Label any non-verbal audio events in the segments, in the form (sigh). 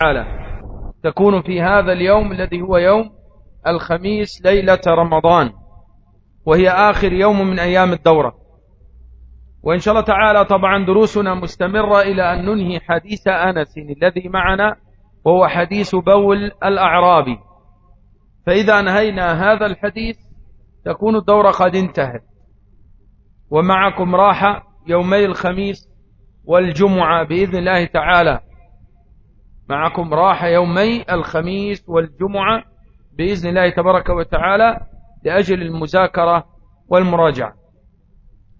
تعالى. تكون في هذا اليوم الذي هو يوم الخميس ليلة رمضان وهي آخر يوم من أيام الدورة. وإن شاء الله تعالى طبعا دروسنا مستمرة إلى أن ننهي حديث أنس الذي معنا وهو حديث بول الأعرابي. فإذا انهينا هذا الحديث تكون الدورة قد انتهت. ومعكم راحة يومي الخميس والجمعة بإذن الله تعالى. معكم راحة يومي الخميس والجمعة بإذن الله تبارك وتعالى لأجل المذاكرة والمراجعة.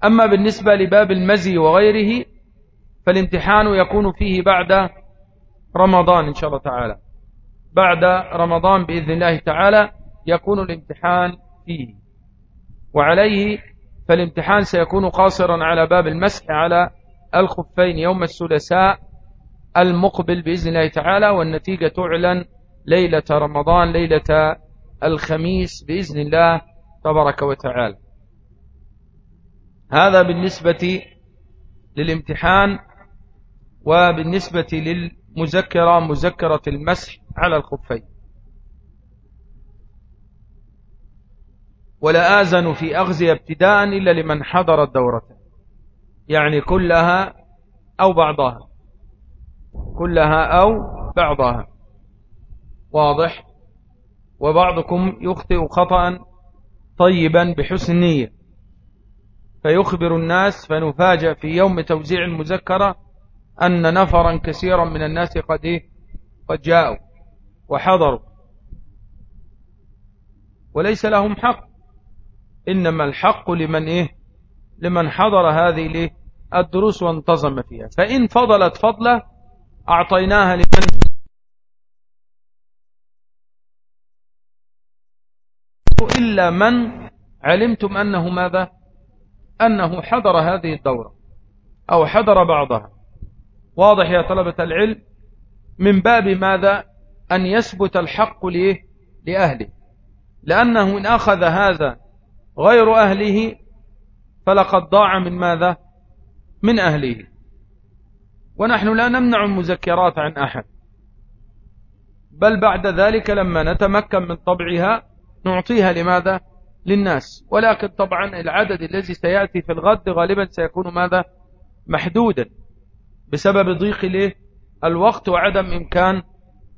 أما بالنسبة لباب المزي وغيره فالامتحان يكون فيه بعد رمضان إن شاء الله تعالى. بعد رمضان بإذن الله تعالى يكون الامتحان فيه. وعليه فالامتحان سيكون قاصرا على باب المسح على الخفين يوم الثلاثاء المقبل بإذن الله تعالى والنتيجة تعلن ليلة رمضان ليلة الخميس بإذن الله تبارك وتعالى. هذا بالنسبة للامتحان وبالنسبة للمذكرة مذكرة المسح على الخفين. ولا آذن في أغزية ابتداء إلا لمن حضر الدورة يعني كلها أو بعضها. كلها أو بعضها. واضح؟ وبعضكم يخطئ خطأ طيبا بحسن نية. فيخبر الناس فنفاجأ في يوم توزيع المذكرة أن نفرا كثيرا من الناس قد إيه؟ قد جاءوا وحضروا. وليس لهم حق. إنما الحق لمن إيه؟ لمن حضر هذه الدروس وانتظم فيها. فإن فضلت فضلة أعطيناها لمن؟ إلا من علمتم أنه ماذا؟ أنه حضر هذه الدورة أو حضر بعضها. واضح يا طلبة العلم من باب ماذا؟ أن يثبت الحق ليه لأهله. لأنه إن أخذ هذا غير أهله فلقد ضاع من ماذا؟ من أهله. ونحن لا نمنع المذكرات عن أحد. بل بعد ذلك لما نتمكن من طبعها نعطيها لماذا؟ للناس. ولكن طبعا العدد الذي سيأتي في الغد غالبا سيكون ماذا؟ محدودا. بسبب ضيق الوقت وعدم إمكان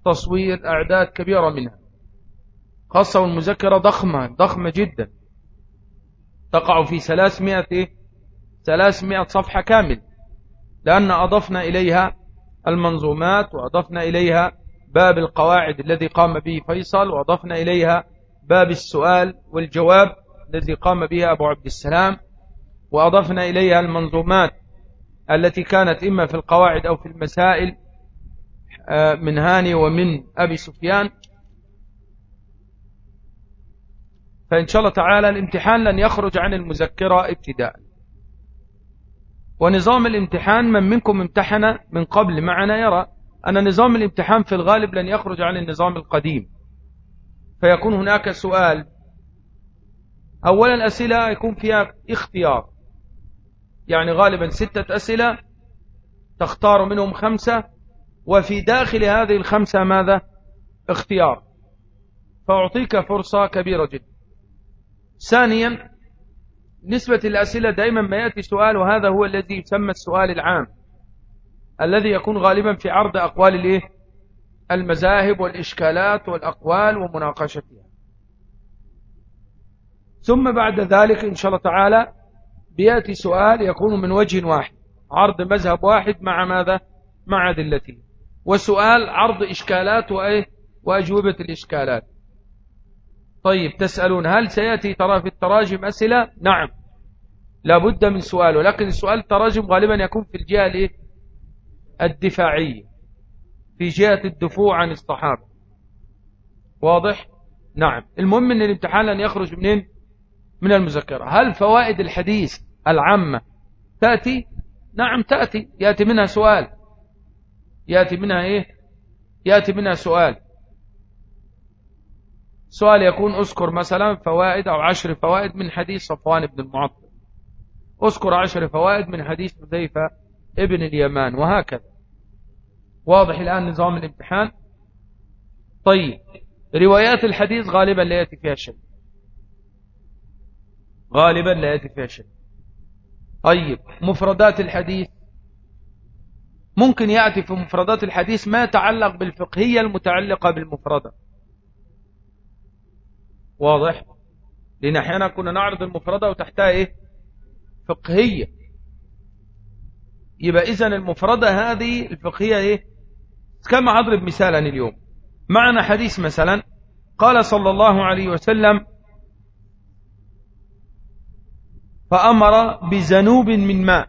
تصوير أعداد كبيرة منها. خاصة والمذكرة ضخمة ضخمة جدا. تقع في 300 300 صفحة كامل. لأن أضفنا إليها المنظومات وأضفنا إليها باب القواعد الذي قام به فيصل وأضفنا إليها باب السؤال والجواب الذي قام به أبو عبد السلام وأضفنا إليها المنظومات التي كانت إما في القواعد أو في المسائل آه، من هاني ومن أبي سفيان. فإن شاء الله تعالى الامتحان لن يخرج عن المذكرة ابتداء. ونظام الامتحان من منكم امتحن من قبل معنا يرى أن نظام الامتحان في الغالب لن يخرج عن النظام القديم. فيكون هناك سؤال. أولا الأسئلة يكون فيها اختيار. يعني غالبا ستة أسئلة تختار منهم خمسة وفي داخل هذه الخمسة ماذا؟ اختيار. فأعطيك فرصة كبيرة جدا. ثانيا نسبة الأسئلة دائما ما يأتي سؤال وهذا هو الذي يسمى السؤال العام. الذي يكون غالبا في عرض أقوال الإيه؟ المذاهب والإشكالات والأقوال ومناقشتها. ثم بعد ذلك إن شاء الله تعالى بيأتي سؤال يكون من وجه واحد عرض مذهب واحد مع ماذا؟ مع أدلته. وسؤال عرض إشكالات وأجوبة الإشكالات. طيب تسألون هل سيأتي ترى في التراجم أسئلة؟ نعم. لابد من سؤال ولكن السؤال التراجم غالبا يكون في الجهة الدفاعية. في جهة الدفوع عن الصحابة. واضح؟ نعم. المهم ان الامتحان لن يخرج منين؟ من المذكرة. هل فوائد الحديث العامة تأتي؟ نعم تأتي. يأتي منها سؤال. يأتي منها إيه؟ يأتي منها سؤال. سؤال يكون اذكر مثلا فوائد أو عشر فوائد من حديث صفوان بن المعطل. اذكر عشر فوائد من حديث حذيفة ابن اليمان وهكذا. واضح الآن نظام الامتحان؟ طيب روايات الحديث غالبا لا يأتي فيها شيء. غالبا لا يأتي فيها شيء. طيب مفردات الحديث؟ ممكن يأتي في مفردات الحديث ما يتعلق بالفقهية المتعلقة بالمفردة. واضح؟ لأن أحيانا كنا نعرض المفردة وتحتها إيه؟ فقهية. يبقى إذن المفردة هذه الفقهية إيه؟ كما أضرب مثالا اليوم؟ معنا حديث مثلا قال صلى الله عليه وسلم فأمر بزنوب من ماء.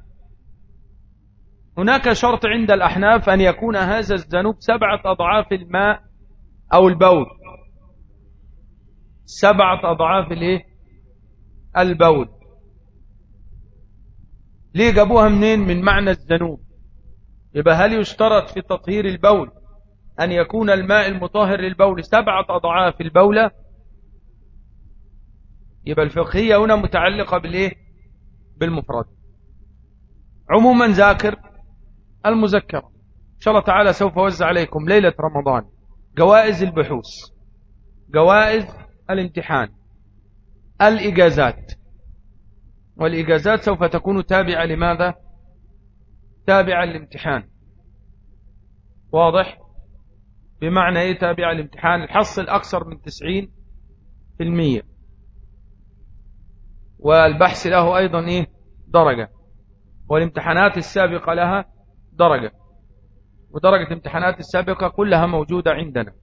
هناك شرط عند الأحناف أن يكون هذا الزنوب سبعة أضعاف الماء أو البول. سبعة أضعاف الايه؟ البول. ليه جابوها منين؟ من معنى الزنوب يبقى هل يشترط في تطهير البول أن يكون الماء المطهر للبول سبعة أضعاف البولة؟ يبقى الفقهية هنا متعلقة بالإيه؟ بالمفرد. عموما ذاكر المذكرة. إن شاء الله تعالى سوف أوزع عليكم ليلة رمضان. جوائز البحوث. جوائز الامتحان الإجازات. والإجازات سوف تكون تابعة لماذا؟ تابعة للامتحان. واضح؟ بمعنى إيه تابعة للامتحان؟ الحصل أكثر من تسعين في المية. والبحث له أيضا إيه؟ درجة. والامتحانات السابقة لها درجة. ودرجة الامتحانات السابقة كلها موجودة عندنا.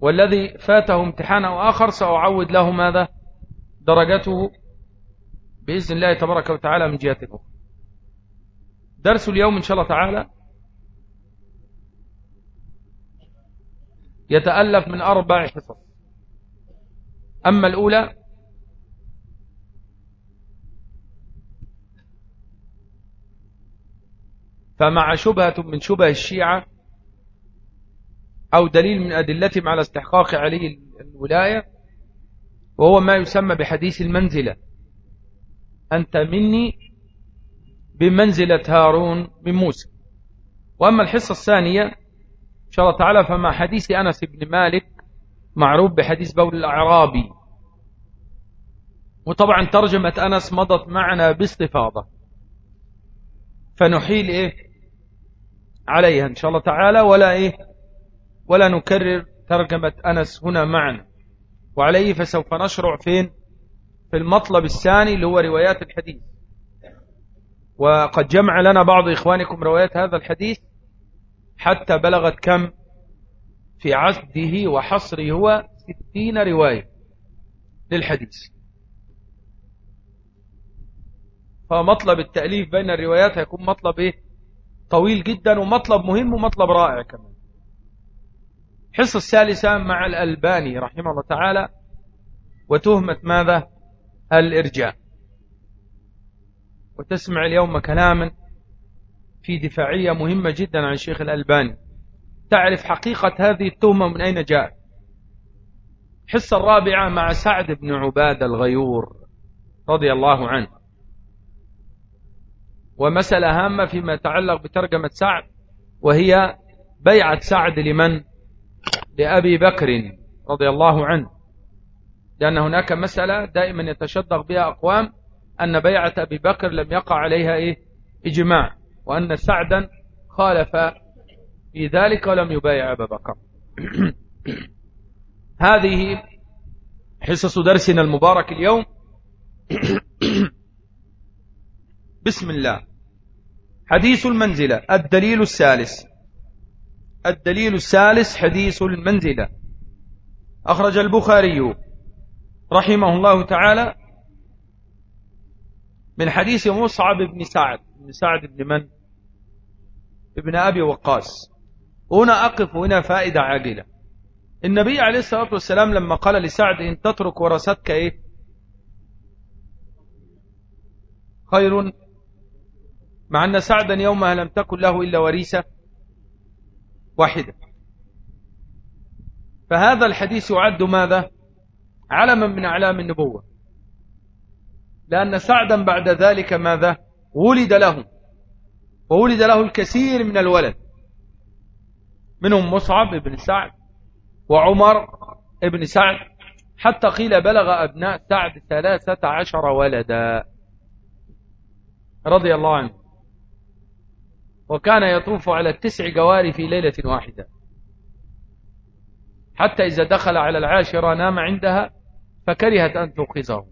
والذي فاته امتحان أو آخر سأعود له ماذا؟ درجته بإذن الله تبارك وتعالى من أخرى درس اليوم إن شاء الله تعالى يتألف من أربع حصص. أما الأولى فمع شبهة من شبه الشيعة أو دليل من أدلتهم على استحقاق علي الولاية وهو ما يسمى بحديث المنزلة. أنت مني بمنزلة هارون من موسى. وأما الحصة الثانية إن شاء الله تعالى فما حديث أنس بن مالك معروف بحديث بول الأعرابي. وطبعا ترجمة أنس مضت معنا باستفاضة. فنحيل إيه؟ عليها إن شاء الله تعالى ولا إيه؟ ولا نكرر ترجمة أنس هنا معنا وعليه فسوف نشرع فين؟ في المطلب الثاني اللي هو روايات الحديث. وقد جمع لنا بعض إخوانكم روايات هذا الحديث حتى بلغت كم؟ في عهده وحصره هو ستين رواية للحديث. فمطلب التأليف بين الروايات هيكون مطلب إيه؟ طويل جدا ومطلب مهم ومطلب رائع كمان. حصة الثالثة مع الألباني رحمه الله تعالى وتهمة ماذا؟ الإرجاء. وتسمع اليوم كلاما في دفاعية مهمة جدا عن الشيخ الألباني. تعرف حقيقة هذه التهمة من أين جاءت؟ حصة الرابعة مع سعد بن عباد الغيور رضي الله عنه. ومسألة هامة فيما يتعلق بترجمة سعد وهي بيعة سعد لمن؟ لأبي بكر رضي الله عنه. لأن هناك مسألة دائما يتشدق بها أقوام أن بيعة أبي بكر لم يقع عليها إيه؟ إجماع وأن سعدا خالف في ذلك ولم يبايع أبا بكر. (clears throat) هذه حصص درسنا المبارك اليوم. (clears throat) بسم الله. حديث المنزلة الدليل الثالث. الدليل الثالث حديث المنزلة. أخرج البخاري رحمه الله تعالى من حديث مصعب بن سعد. بن سعد بن من؟ ابن أبي وقاص. هنا أقف هنا فائدة عاجلة. النبي عليه الصلاة والسلام لما قال لسعد إن تترك ورثتك إيه؟ خير. مع أن سعدا يومها لم تكن له إلا وريثة. واحدة. فهذا الحديث يعد ماذا؟ علما من أعلام النبوة. لأن سعدا بعد ذلك ماذا؟ ولد له. وولد له الكثير من الولد. منهم مصعب بن سعد وعمر بن سعد. حتى قيل بلغ أبناء سعد ثلاثة عشر ولدا. رضي الله عنه. وكان يطوف على التسع جوار في ليلة واحدة حتى إذا دخل على العاشرة نام عندها فكرهت أن توقظه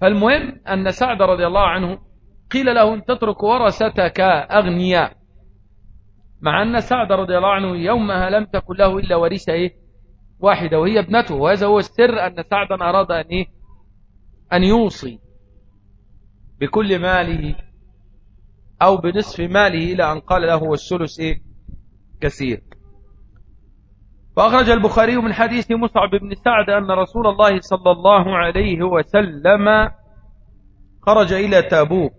فالمهم أن سعد رضي الله عنه قيل له أن تترك ورثتك أغنياء مع أن سعد رضي الله عنه يومها لم تكن له إلا ورثة إيه؟ واحدة وهي ابنته وهذا هو السر أن سعدا أراد أن, إيه؟ أن يوصي بكل ماله أو بنصف ماله إلى أن قال له والثلث إيه؟ كثير. وأخرج البخاري من حديث مصعب بن سعد أن رسول الله صلى الله عليه وسلم خرج إلى تابوك.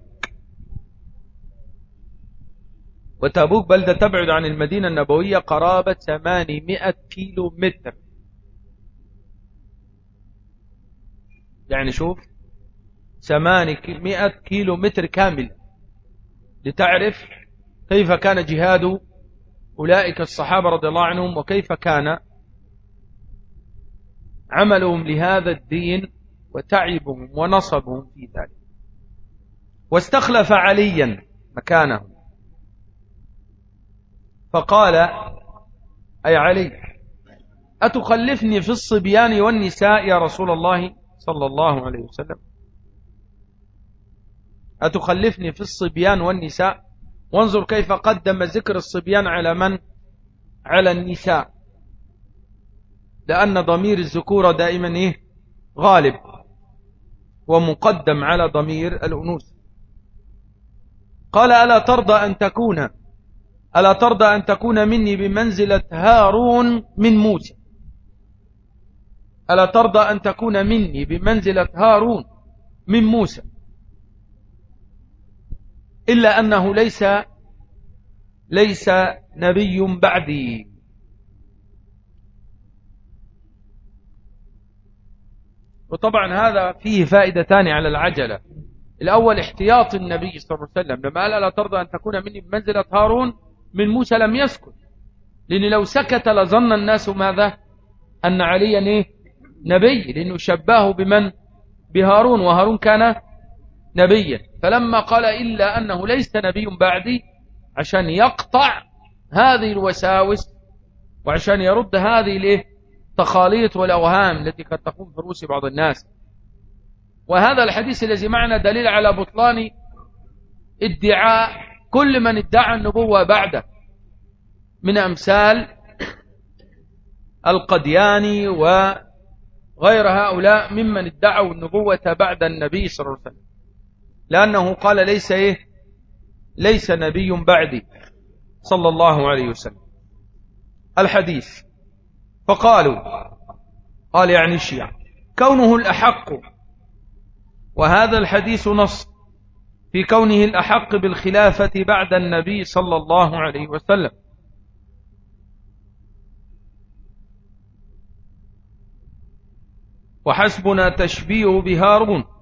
وتابوك بلدة تبعد عن المدينة النبوية قرابة 800 كيلو متر يعني شوف 800 كيلو متر كامل. لتعرف كيف كان جهاد أولئك الصحابة رضي الله عنهم وكيف كان عملهم لهذا الدين وتعبهم ونصبهم في ذلك. واستخلف عليا مكانه. فقال أي علي أتخلفني في الصبيان والنساء يا رسول الله صلى الله عليه وسلم؟ أتخلفني في الصبيان والنساء؟ وانظر كيف قدم ذكر الصبيان على من؟ على النساء. لأن ضمير الذكورة دائما إيه؟ غالب. ومقدم على ضمير الأنوث. قال ألا ترضى أن تكون؟ ألا ترضى أن تكون مني بمنزلة هارون من موسى؟ ألا ترضى أن تكون مني بمنزلة هارون من موسى؟ إلا أنه ليس ليس نبي بعدي. وطبعا هذا فيه فائدتان على العجلة. الأول احتياط النبي صلى الله عليه وسلم. لما قال لا ترضى أن تكون مني بمنزلة هارون من موسى لم يسكت لأن لو سكت لظن الناس ماذا؟ أن عليا إيه؟ نبي. لأنه شباه بمن؟ بهارون. وهارون كان نبيا. فلما قال إلا أنه ليس نبي بعدي عشان يقطع هذه الوساوس وعشان يرد هذه التخاليط والأوهام التي قد تقوم في رؤوس بعض الناس. وهذا الحديث الذي معنا دليل على بطلان ادعاء كل من ادعى النبوة بعده. من أمثال القدياني وغير هؤلاء ممن ادعوا النبوة بعد النبي صلى الله عليه وسلم. لأنه قال ليس إيه؟ ليس نبي بعدي. صلى الله عليه وسلم. الحديث. فقالوا قال يعني الشيعة كونه الأحق وهذا الحديث نص في كونه الأحق بالخلافة بعد النبي صلى الله عليه وسلم. وحسبنا تشبيه بهارون.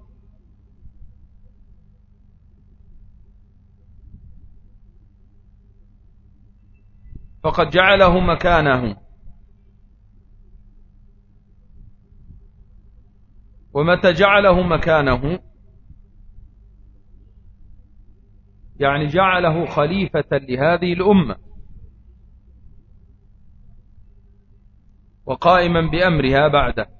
فقد جعله مكانه. ومتى جعله مكانه؟ يعني جعله خليفة لهذه الأمة. وقائما بأمرها بعده.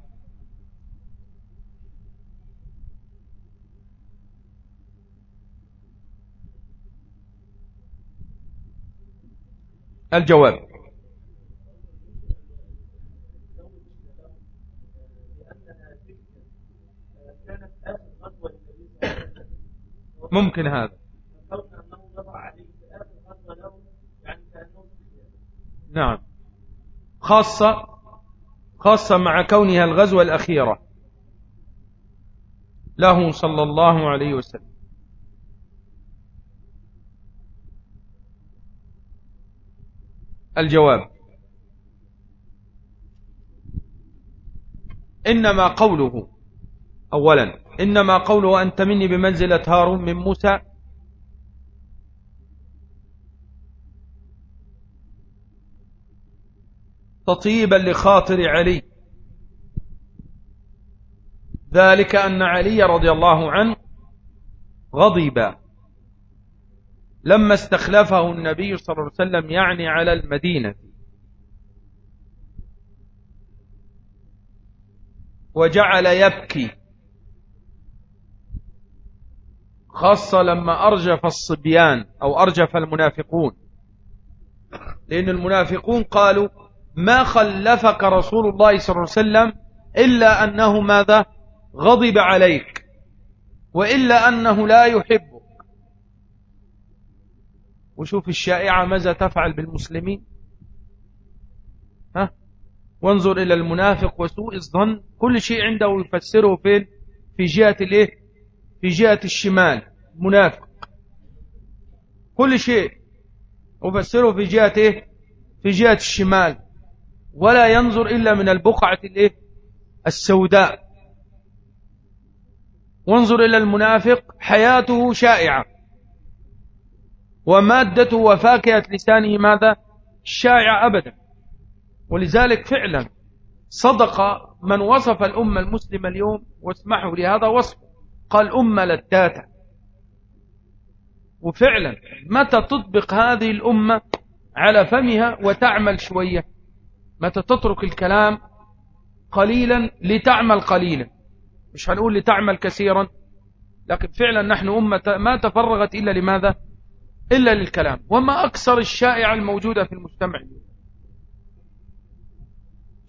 الجواب. ممكن هذا. نعم. خاصة خاصة مع كونها الغزوة الأخيرة. له صلى الله عليه وسلم. الجواب. إنما قوله أولا إنما قوله أنت مني بمنزلة هارون من موسى. تطيبا لخاطر علي. ذلك أن علي رضي الله عنه غضب. لما استخلفه النبي صلى الله عليه وسلم يعني على المدينة. وجعل يبكي. خاصة لما أرجف الصبيان أو أرجف المنافقون. لأن المنافقون قالوا ما خلفك رسول الله صلى الله عليه وسلم إلا أنه ماذا؟ غضب عليك. وإلا أنه لا يحبك. وشوف الشائعة ماذا تفعل بالمسلمين. ها؟ وانظر إلى المنافق وسوء الظن. كل شيء عنده يفسره فين؟ في جهة الإيه؟ في جهة الشمال. منافق. كل شيء يفسره في جهة إيه؟ في جهة الشمال. ولا ينظر إلا من البقعة الإيه؟ السوداء. وانظر إلى المنافق. حياته شائعة. ومادته وفاكهة لسانه ماذا؟ شائعة أبدا. ولذلك فعلا صدق من وصف الأمة المسلمة اليوم واسمحوا لهذا وصف قال أمة لتاتة. وفعلا متى تطبق هذه الأمة على فمها وتعمل شوية؟ متى تترك الكلام قليلا لتعمل قليلا. مش هنقول لتعمل كثيرا لكن فعلا نحن أمة ما تفرغت إلا لماذا؟ إلا للكلام. وما أكثر الشائعة الموجودة في المجتمع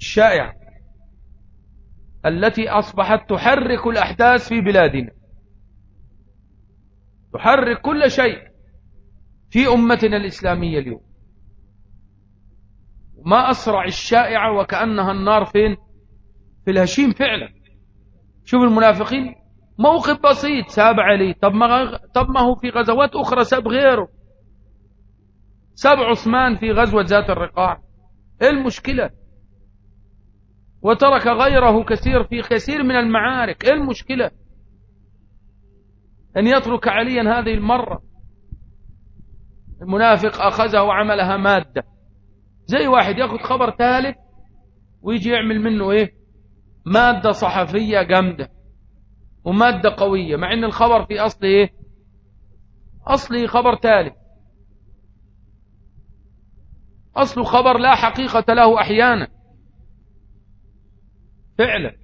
الشائعة التي أصبحت تحرك الأحداث في بلادنا. تحرك كل شيء في أمتنا الإسلامية اليوم. ما أسرع الشائعة وكأنها النار فين؟ في الهشيم فعلا. شوف المنافقين. موقف بسيط. ساب علي طب ما, طب ما هو في غزوات أخرى ساب غيره. ساب عثمان في غزوة ذات الرقاع. إيه المشكلة؟ وترك غيره كثير في كثير من المعارك. إيه المشكلة؟ أن يترك عليا هذه المرة. المنافق أخذها وعملها مادة. زي واحد ياخذ خبر ثالث ويجي يعمل منه إيه؟ مادة صحفية جامدة. ومادة قوية مع إن الخبر في اصل إيه؟ اصلي خبر ثالث أصل خبر لا حقيقة له أحيانا. فعلا.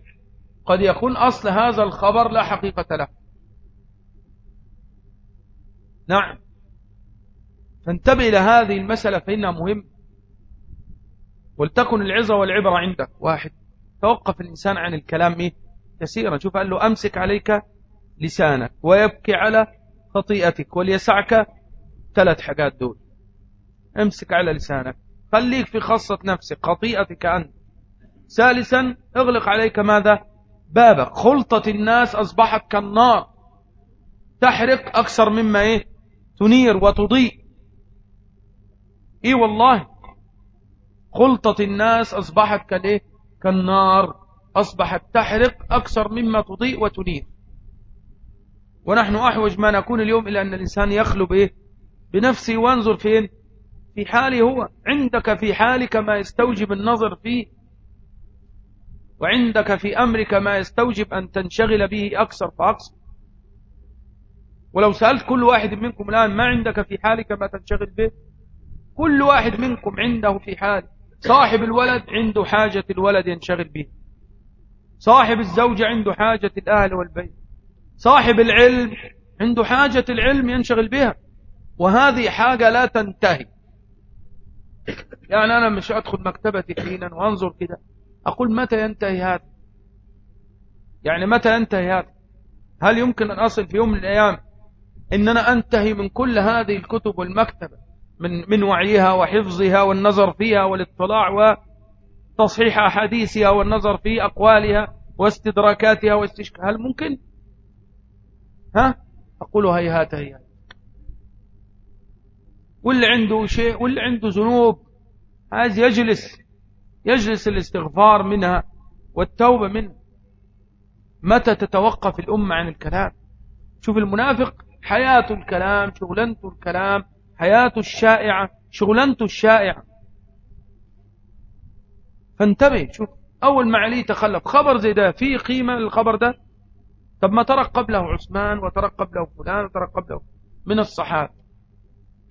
قد يكون أصل هذا الخبر لا حقيقة له. نعم. فانتبه إلى هذه المسألة فإنها مهمة ولتكن العظة والعبرة عندك. واحد. توقف الإنسان عن الكلام إيه؟ كثيرا شوف قال له أمسك عليك لسانك ويبكي على خطيئتك وليسعك ثلاث حاجات دول. أمسك على لسانك. خليك في خاصة نفسك خطيئتك أنت. ثالثا اغلق عليك ماذا؟ بابك. خلطة الناس أصبحت كالنار. تحرق أكثر مما إيه؟ تنير وتضيء. إيه والله. خلطة الناس أصبحت كالإيه؟ كالنار. أصبحت تحرق أكثر مما تضيء وتنير. ونحن أحوج ما نكون اليوم إلى أن الإنسان يخلو بإيه؟ بنفسه. وانظر فين؟ في حاله هو. عندك في حالك ما يستوجب النظر فيه. وعندك في أمرك ما يستوجب أن تنشغل به أكثر فأكثر ولو سألت كل واحد منكم الآن ما عندك في حالك ما تنشغل به؟ كل واحد منكم عنده في حال صاحب الولد عنده حاجة الولد ينشغل به. صاحب الزوجة عنده حاجة الأهل والبيت. صاحب العلم عنده حاجة العلم ينشغل بها. وهذه حاجة لا تنتهي. يعني أنا مش أدخل مكتبتي حينا وأنظر كده. أقول متى ينتهي هذا؟ يعني متى ينتهي هذا؟ هل يمكن أن أصل في يوم من الأيام إن أنا أنتهي من كل هذه الكتب والمكتبة من, من وعيها وحفظها والنظر فيها والاطلاع وتصحيح أحاديثها والنظر في أقوالها واستدراكاتها واستشكال هل ممكن؟ ها؟ أقول هيهات هيهات واللي عنده شيء واللي عنده ذنوب. عايز يجلس يجلس الاستغفار منها والتوبة منها. متى تتوقف الأمة عن الكلام؟ شوف المنافق حياة الكلام شغلنته الكلام حياة الشائعة شغلنته الشائعة. فانتبه شوف أول ما علي تخلف خبر زي ده فيه قيمة للخبر ده؟ طب ما ترك قبله عثمان وترك قبله فلان وترك قبله. من الصحابة.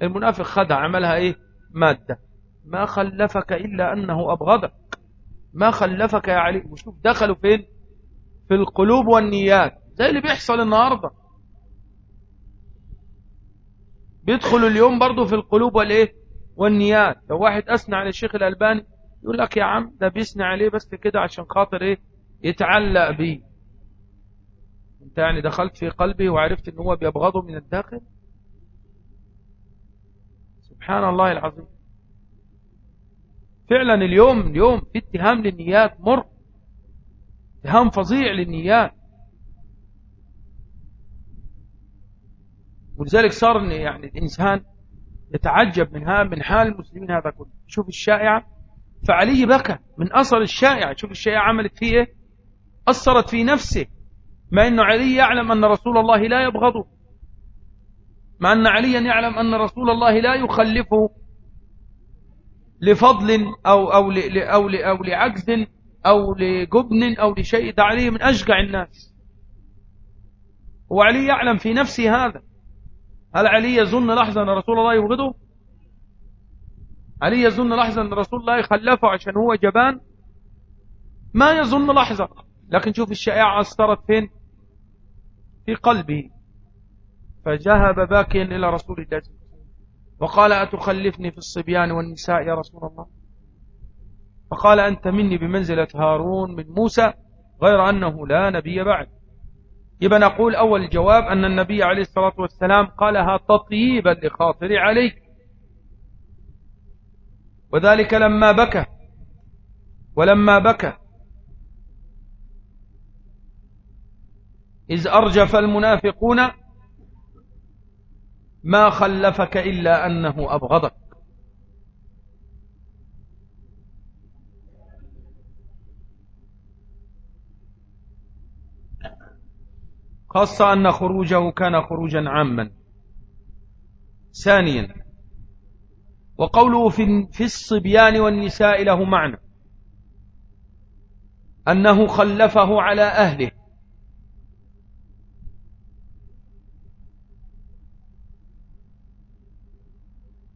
المنافق خدع عملها إيه؟ مادة. ما خلفك إلا أنه أبغضك. ما خلفك يا علي. وشوف دخلوا فين؟ في القلوب والنيات. زي اللي بيحصل النهاردة. بيدخلوا اليوم برضو في القلوب والإيه؟ والنيات. لو واحد أثنى على الشيخ الألباني يقول لك يا عم ده بيثني عليه بس كده عشان خاطر إيه؟ يتعلق بيه أنت يعني دخلت في قلبه وعرفت إن هو بيبغضه من الداخل؟ سبحان الله العظيم. فعلا اليوم اليوم في اتهام للنيات مر. اتهام فظيع للنيات. ولذلك صار يعني الإنسان يتعجب من من حال المسلمين هذا كله. شوف الشائعة. فعلي بكى من أثر الشائعة. شوف الشائعة عملت فيه إيه؟ أثرت في نفسه. ما أنه علي يعلم أن رسول الله لا يبغضه. مع أن عليا يعلم أن رسول الله لا يخلفه لفضل أو, أو, أو, أو لعجز أو لجبن أو لشيء ده علي من أشجع الناس. وعلي يعلم في نفسه هذا. هل علي يظن لحظة أن رسول الله يبغضه؟ علي يظن لحظة أن رسول الله خلفه عشان هو جبان؟ ما يظن لحظة. لكن شوف الشائعة أثرت فين؟ في قلبه. فذهب باكيا إلى رسول الله. وقال أتخلفني في الصبيان والنساء يا رسول الله؟ فقال أنت مني بمنزلة هارون من موسى غير أنه لا نبي بعد. يبقى نقول أول الجواب أن النبي عليه الصلاة والسلام قالها تطييبا لخاطر عليك. وذلك لما بكى. ولما بكى. إذ أرجف المنافقون ما خلفك إلا أنه أبغضك. خاصة أن خروجه كان خروجا عاما. ثانيا. وقوله في, في الصبيان والنساء له معنى. أنه خلفه على أهله.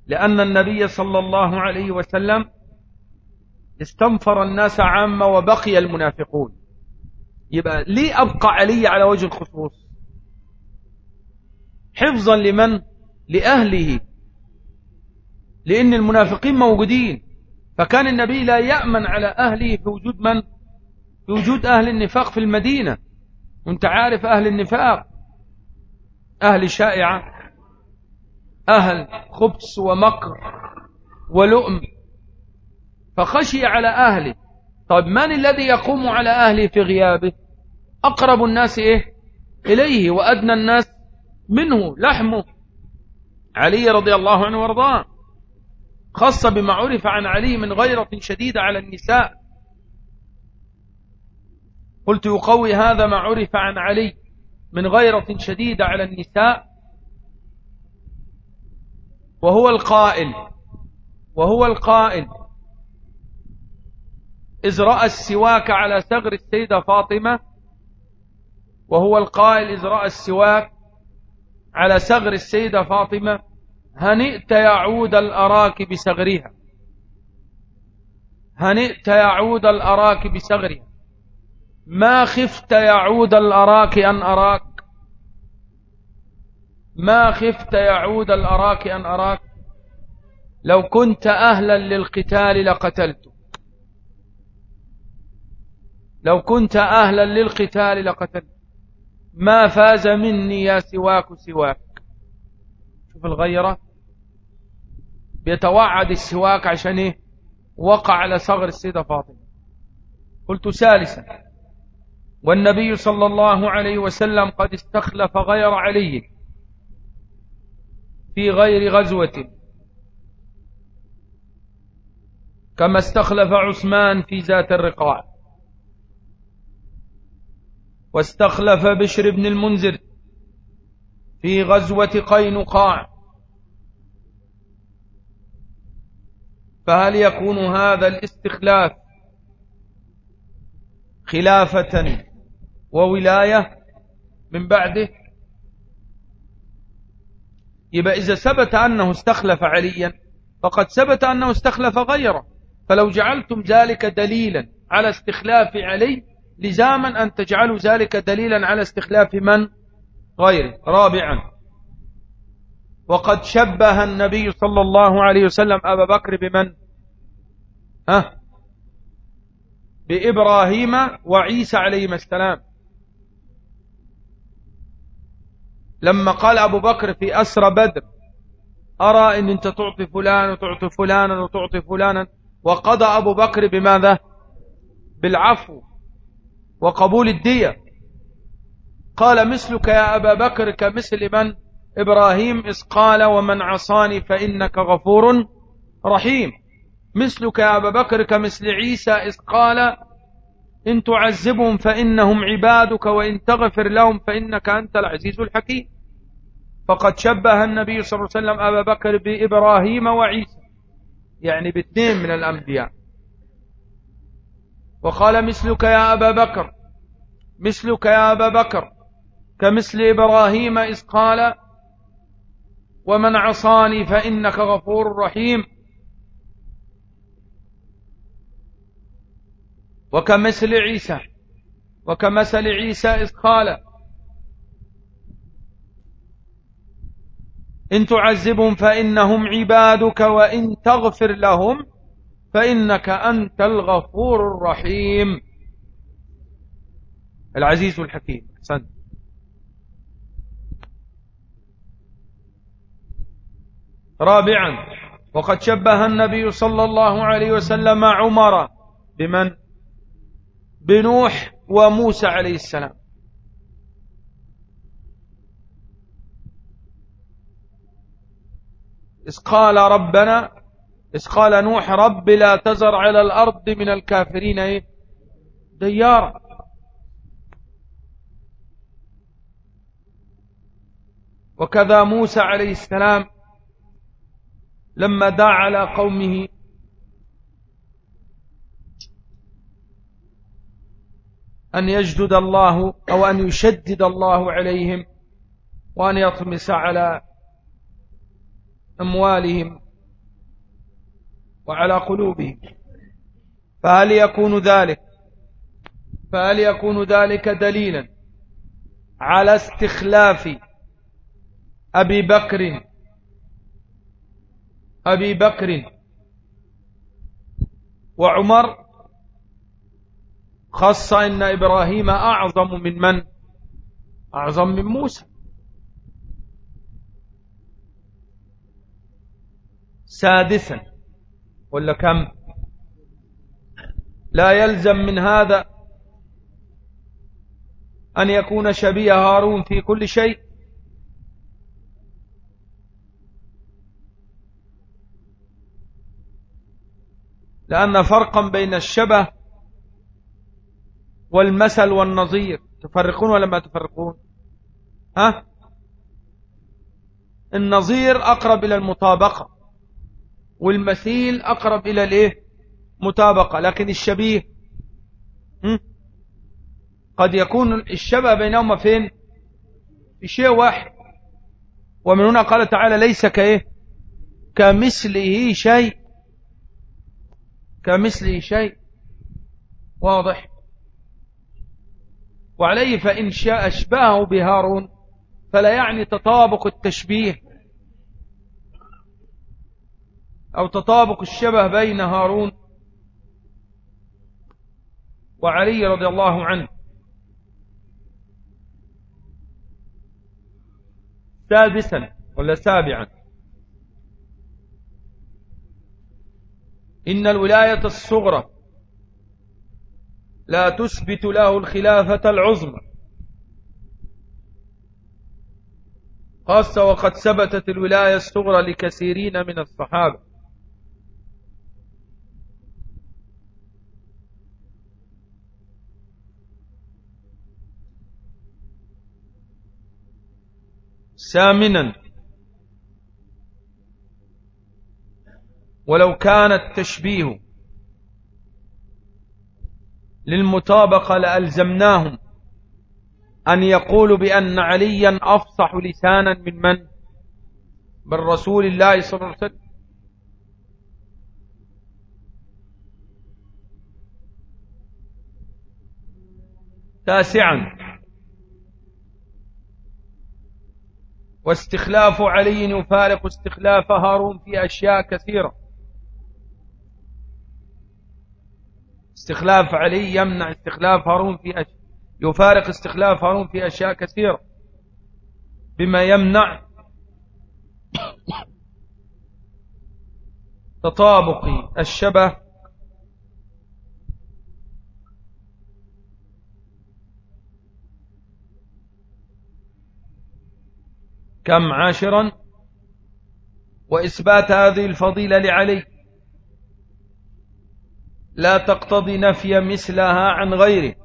لأن النبي صلى الله عليه وسلم استنفر الناس عامة وبقي المنافقون. يبقى ليه أبقى علي على وجه الخصوص؟ حفظا لمن؟ لأهله. لأن المنافقين موجودين. فكان النبي لا يأمن على أهله في وجود من؟ في وجود أهل النفاق في المدينة. وانت عارف أهل النفاق؟ أهل شائعة أهل خبث ومكر ولؤم. فخشي على أهله. طيب من الذي يقوم على أهله في غيابه؟ أقرب الناس إيه؟ إليه وأدنى الناس منه لحمه. علي رضي الله عنه وأرضاه. خاصة بما عرف عن علي من غيرة شديدة على النساء. قلت يقوي هذا ما عرف عن علي من غيرة شديدة على النساء. وهو القائل وهو القائل إذ رأى السواك على ثغر السيدة فاطمة وهو القائل إذ رأى السواك على ثغر السيدة فاطمة هنئت يعود الأراك بسغرها هنئت يعود الأراك بسغرها ما خفت يعود الأراك أن أراك؟ ما خفت يعود الأراك أن أراك؟ لو كنت أهلا للقتال لقتلتك لو كنت أهلا للقتال لقتلت. ما فاز مني يا سواك سواك. شوف الغيرة. بيتوعد السواك عشان إيه؟ وقع على صغر السيدة فاطمة. قلت ثالثا والنبي صلى الله عليه وسلم قد استخلف غير علي في غير غزوة. كما استخلف عثمان في ذات الرقاع. واستخلف بشر بن المنذر في غزوة قينقاع. فهل يكون هذا الاستخلاف خلافة وولاية من بعده؟ يبقى إذا ثبت أنه استخلف عليا فقد ثبت أنه استخلف غيره. فلو جعلتم ذلك دليلا على استخلاف علي لزاما أن تجعلوا ذلك دليلا على استخلاف من؟ غيره. رابعا وقد شبه النبي صلى الله عليه وسلم أبا بكر بمن؟ ها؟ بإبراهيم وعيسى عليهما السلام. لما قال أبو بكر في أسر بدر أرى أن أنت تعطي فلان وتعطي فلانا وتعطي فلانا؟ وقضى أبو بكر بماذا؟ بالعفو وقبول الدية. قال مثلك يا أبا بكر كمثل من؟ إبراهيم إذ قال ومن عصاني فإنك غفور رحيم. مثلك يا أبا بكر كمثل عيسى إذ قال إن تعذبهم فإنهم عبادك وإن تغفر لهم فإنك أنت العزيز الحكيم. فقد شبه النبي صلى الله عليه وسلم أبا بكر بإبراهيم وعيسى يعني باثنين من الأنبياء. وقال مثلك يا أبا بكر مثلك يا أبا بكر كمثل إبراهيم إذ قال ومن عصاني فإنك غفور رحيم. وكمثل عيسى وكمثل عيسى إذ قال إن تعذبهم فإنهم عبادك وإن تغفر لهم فإنك أنت الغفور الرحيم. العزيز الحكيم أحسنت. رابعا وقد شبه النبي صلى الله عليه وسلم عمر بمن بنوح وموسى عليه السلام إذ قال ربنا إذ قال نوح رب لا تزر على الأرض من الكافرين؟ ديارا وكذا موسى عليه السلام لما دعا على قومه. أن يجدد الله أو أن يشدد الله عليهم وأن يطمس على أموالهم وعلى قلوبهم. فهل يكون ذلك؟ فهل يكون ذلك دليلا على استخلاف أبي بكر أبي بكر وعمر خاصة إن إبراهيم أعظم من من؟ أعظم من موسى. سادسا. ولا كم؟ لا يلزم من هذا أن يكون شبيه هارون في كل شيء. لأن فرقا بين الشبه والمثل والنظير. تفرقون ولا ما تفرقون؟ ها؟ النظير أقرب إلى المطابقة والمثيل أقرب إلى الإيه؟ مطابقة. لكن الشبيه قد يكون الشبه بينهما فين؟ في شيء واحد. ومن هنا قال تعالى ليس كإيه؟ كمثله شيء. كمثله شيء واضح. وعليه فإن شاء أشباهه بهارون فلا يعني تطابق التشبيه أو تطابق الشبه بين هارون وعلي رضي الله عنه. سادسا ولا سابعا. إن الولاية الصغرى لا تثبت له الخلافة العظمى. خاصة وقد ثبتت الولاية الصغرى لكثيرين من الصحابة. ثامنا ولو كان التشبيه للمطابقة لألزمناهم أن يقولوا بأن عليا أفصح لسانا من من؟ من رسول الله صلى الله عليه وسلم. تاسعا. واستخلاف علي يفارق استخلاف هارون في أشياء كثيرة. استخلاف علي يمنع استخلاف هارون في أشياء يفارق استخلاف هارون في أشياء كثيرة. بما يمنع تطابق الشبه كم عاشرا وإثبات هذه الفضيلة لعلي. لا تقتضي نفي مثلها عن غيره.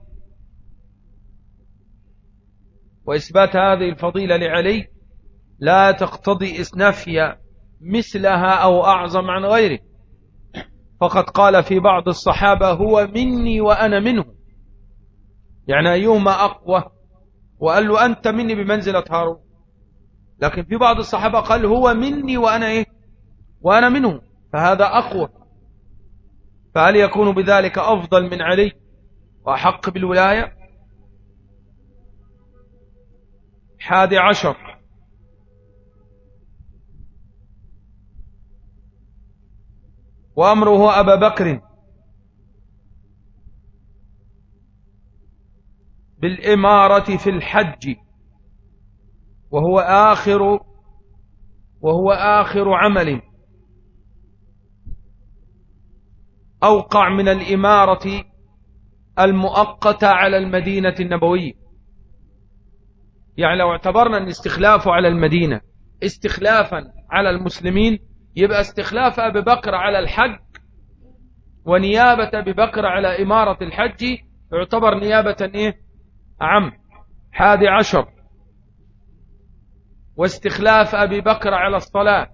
وإثبات هذه الفضيلة لعلي لا تقتضي نفي مثلها أو أعظم عن غيره. فقد قال في بعض الصحابة هو مني وأنا منه. يعني أيهما أقوى؟ وقال له أنت مني بمنزلة هارون. لكن في بعض الصحابة قال هو مني وأنا إيه؟ وأنا منه. فهذا أقوى. فهل يكون بذلك أفضل من علي وأحق بالولاية؟ حادي عشر. وأمره أبا بكر بالإمارة في الحج وهو آخر وهو آخر عمل. أوقع من الإمارة المؤقتة على المدينة النبوية يعني لو اعتبرنا أن استخلافه على المدينة استخلافا على المسلمين يبقى استخلاف أبي بكر على الحج ونيابة أبي بكر على إمارة الحج يعتبر نيابة إيه؟ عم حادي عشر واستخلاف أبي بكر على الصلاة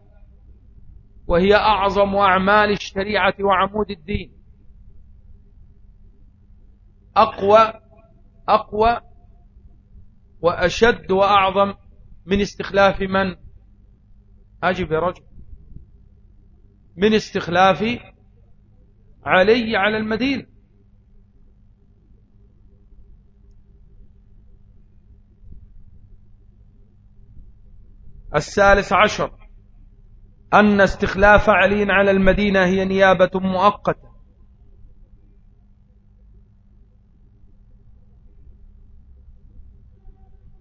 وهي أعظم أعمال الشريعة وعمود الدين. أقوى أقوى وأشد وأعظم من استخلاف من؟ أجب يا رجل. من استخلاف علي على المدينة الثالث عشر. أن استخلاف علي على المدينة هي نيابة مؤقتة.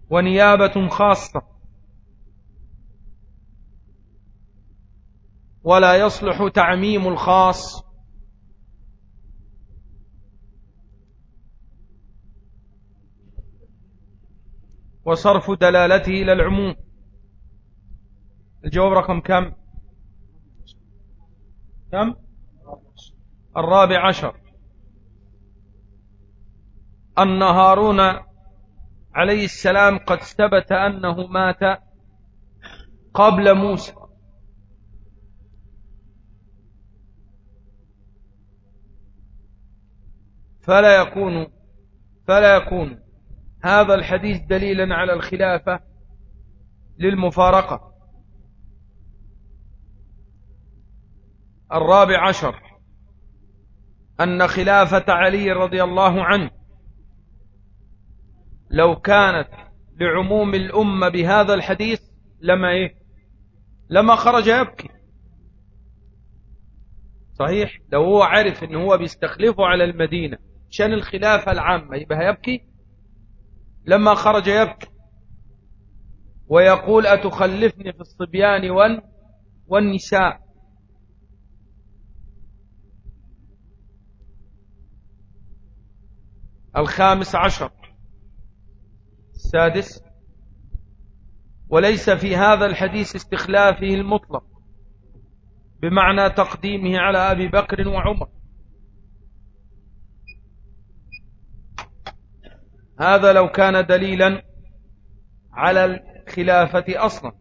ونيابة خاصة. ولا يصلح تعميم الخاص. وصرف دلالته إلى العموم. الجواب رقم كم؟ كم؟ الرابع عشر. أن هارون عليه السلام قد ثبت أنه مات قبل موسى. فلا يكون فلا يكون هذا الحديث دليلا على الخلافة للمفارقة. الرابع عشر. أن خلافة علي رضي الله عنه لو كانت لعموم الأمة بهذا الحديث لما إيه؟ لما خرج يبكي. صحيح؟ لو هو عرف ان هو بيستخلفه على المدينة شأن الخلافة العامة يبقى يبكي لما خرج يبكي. ويقول أتخلفني في الصبيان والنساء. الخامس عشر. السادس. وليس في هذا الحديث استخلافه المطلق بمعنى تقديمه على أبي بكر وعمر. هذا لو كان دليلا على الخلافة أصلا.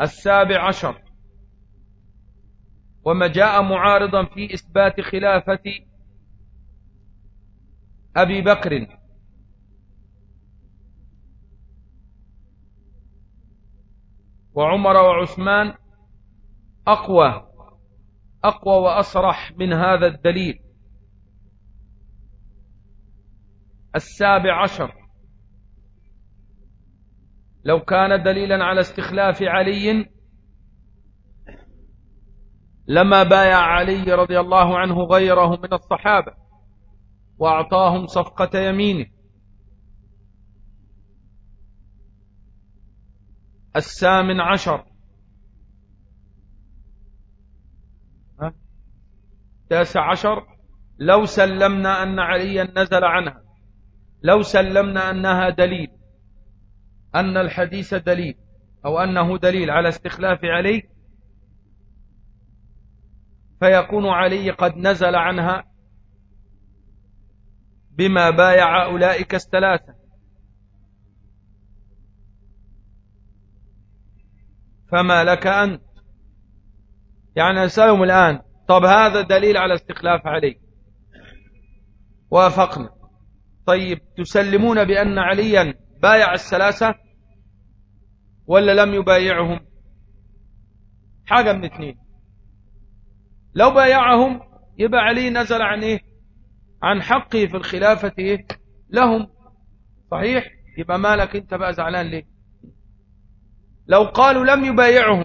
السابع عشر. وما جاء معارضا في إثبات خلافة أبي بكر. وعمر وعثمان أقوى أقوى وأصرح من هذا الدليل. السابع عشر. لو كان دليلا على استخلاف علي لما بايع علي رضي الله عنه غيره من الصحابة. وأعطاهم صفقة يمينه. الثامن عشر. تاسع عشر. لو سلمنا أن عليا نزل عنها. لو سلمنا أنها دليل. أن الحديث دليل. أو أنه دليل على استخلاف علي فيكون علي قد نزل عنها بما بايع أولئك الثلاثة. فما لك أنت؟ يعني نسألهم الآن. طب هذا دليل على استخلاف علي وافقنا. طيب تسلمون بأن عليا بايع الثلاثة ولا لم يبايعهم؟ حاجة من اثنين. لو بايعهم يبقى علي نزل عن إيه؟ عن حقه في الخلافة لهم. صحيح؟ يبقى مالك انت بقى زعلان ليه؟ لو قالوا لم يبايعهم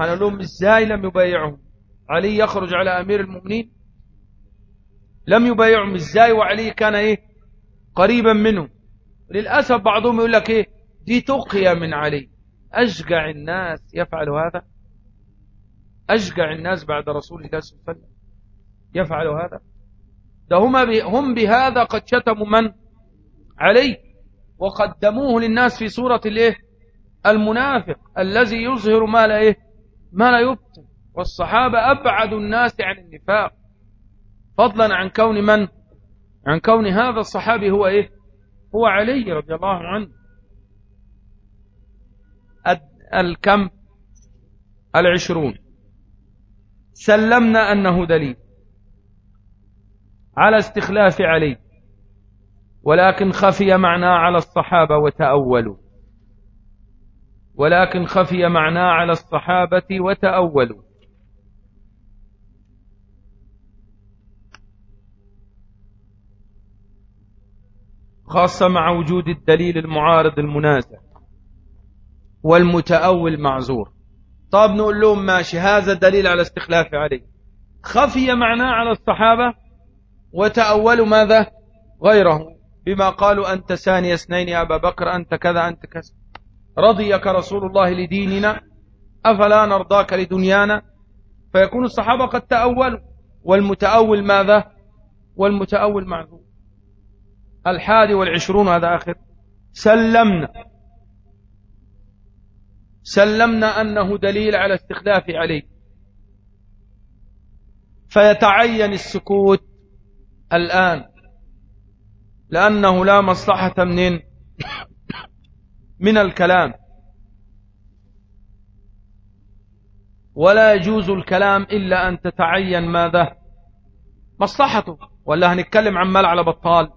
هنقول لهم إزاي لم يبايعهم؟ علي يخرج على أمير المؤمنين. لم يبايعهم إزاي؟ وعلي كان إيه؟ قريبا منه. للأسف بعضهم يقول لك إيه؟ دي تقية من علي. أشجع الناس. يفعل هذا؟ أشجع الناس بعد رسول الله صلى الله عليه وسلم. يفعل هذا؟ ده هم, بهذا قد شتموا من علي وقدموه للناس في صورة الإيه؟ المنافق الذي يظهر ما لا إيه؟ ما لا يبطن. والصحابة أبعد الناس عن النفاق. فضلا عن كون من؟ عن كون هذا الصحابي هو إيه؟ هو علي رضي الله عنه. الكم؟ العشرون. سلمنا أنه دليل. على استخلاف علي. ولكن خفي معناه على الصحابة وتأولوا. ولكن خفي معناه على الصحابة وتأولوا. خاصة مع وجود الدليل المعارض المنازع والمتأول معذور. طب نقول لهم ماشي هذا دليل على استخلاف علي. خفي معناه على الصحابة وتأولوا ماذا؟ غيره بما قالوا أنت ثاني اثنين يا أبا بكر أنت كذا أنت كذا. رضيك رسول الله لديننا أفلا نرضاك لدنيانا؟ فيكون الصحابة قد تأولوا. والمتأول ماذا؟ والمتأول معذور. الحادي والعشرون هذا آخر. سلمنا. سلمنا أنه دليل على استخلاف عليه. فيتعين السكوت الآن. لأنه لا مصلحة من من الكلام. ولا يجوز الكلام إلا أن تتعين ماذا؟ مصلحته. ولا هنتكلم عن مال على بطال.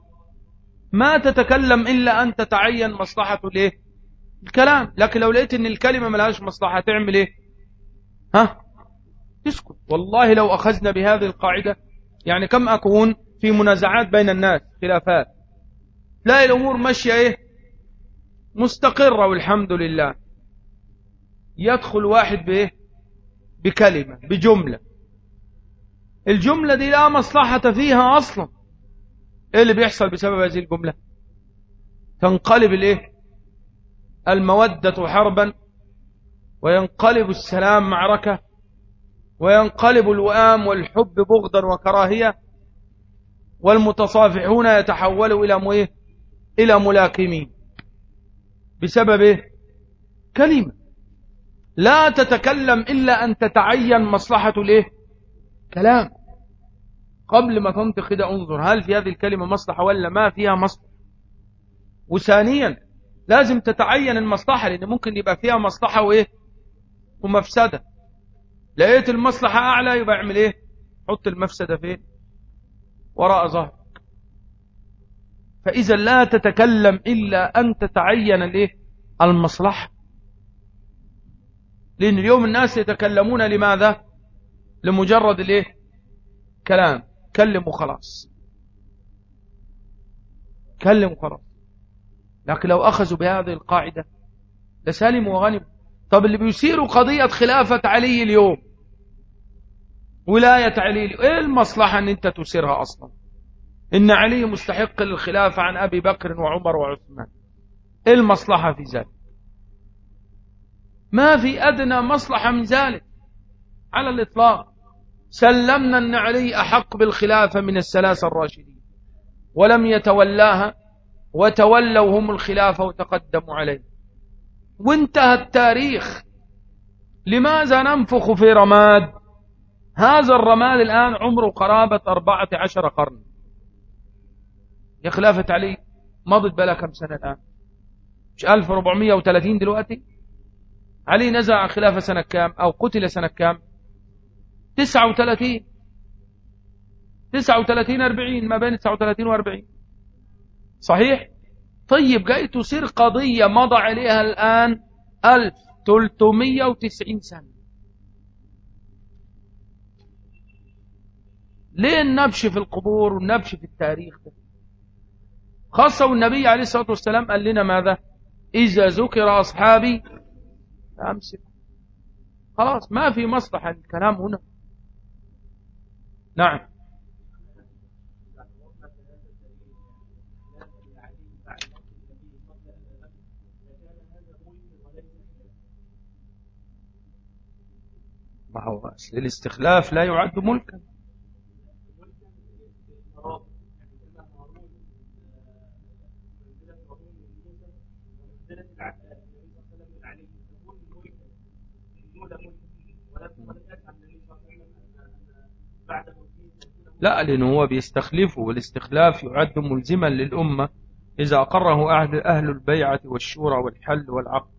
ما تتكلم إلا أن تتعين مصلحته ليه؟ الكلام. لكن لو لقيت إن الكلمة ملهاش مصلحة تعمل إيه؟ ها؟ تسكت. والله لو أخذنا بهذه القاعدة يعني كم أكون؟ في منازعات بين الناس خلافات. تلاقي الأمور ماشية إيه؟ مستقرة والحمد لله. يدخل واحد بإيه؟ بكلمة بجملة. الجملة دي لا مصلحة فيها أصلا. إيه اللي بيحصل بسبب هذه الجملة؟ تنقلب الإيه؟ المودة حربا وينقلب السلام معركة وينقلب الوئام والحب بغضا وكراهية. والمتصافحون يتحولوا إلى إيه؟ إلى ملاكمين. بسبب إيه؟ كلمة. لا تتكلم إلا أن تتعين مصلحة الإيه؟ كلام. قبل ما تنطق كده انظر هل في هذه الكلمة مصلحة ولا ما فيها مصلحة؟ وثانيا لازم تتعين المصلحة لأن ممكن يبقى فيها مصلحة وإيه؟ ومفسدة. لقيت المصلحة أعلى يبقى اعمل إيه؟ حط المفسدة فين؟ وراء ظهرك. فإذا لا تتكلم إلا أن تتعين الإيه؟ المصلحة. لأن اليوم الناس يتكلمون لماذا؟ لمجرد الإيه؟ كلام. كلم وخلاص كلم وخلاص لكن لو أخذوا بهذه القاعدة لسالموا وغنموا. طب اللي بيثيروا قضية خلافة علي اليوم ولاية علي إيه المصلحة إن أنت تثيرها أصلا؟ إن علي مستحق للخلافة عن أبي بكر وعمر وعثمان. إيه المصلحة في ذلك؟ ما في أدنى مصلحة من ذلك. على الإطلاق سلمنا إن علي أحق بالخلافة من الثلاثة الراشدين. ولم يتولاها وتولوا هم الخلافة وتقدموا عليه. وانتهى التاريخ. لماذا ننفخ في رماد؟ هذا الرماد الآن عمره قرابة أربعة عشر قرن. يا خلافة علي مضت بلا كم سنة الآن. مش 1430 دلوقتي؟ علي نزع خلافة سنة كام أو قتل سنة كام؟ 39 39 40 ما بين 39 و 40 صحيح؟ طيب جاي تصير قضية مضى عليها الآن 1390 سنة. ليه النبش في القبور والنبش في التاريخ. ده خاصة والنبي عليه الصلاة والسلام قال لنا ماذا؟ إذا ذكر أصحابي فأمسك خلاص ما في مصلحة الكلام هنا. نعم. ما هو؟ الاستخلاف لا يعد ملكا. لا لأنه هو بيستخلفه والاستخلاف يعد ملزما للأمة إذا أقره أهل البيعة والشورى والحل والعقد.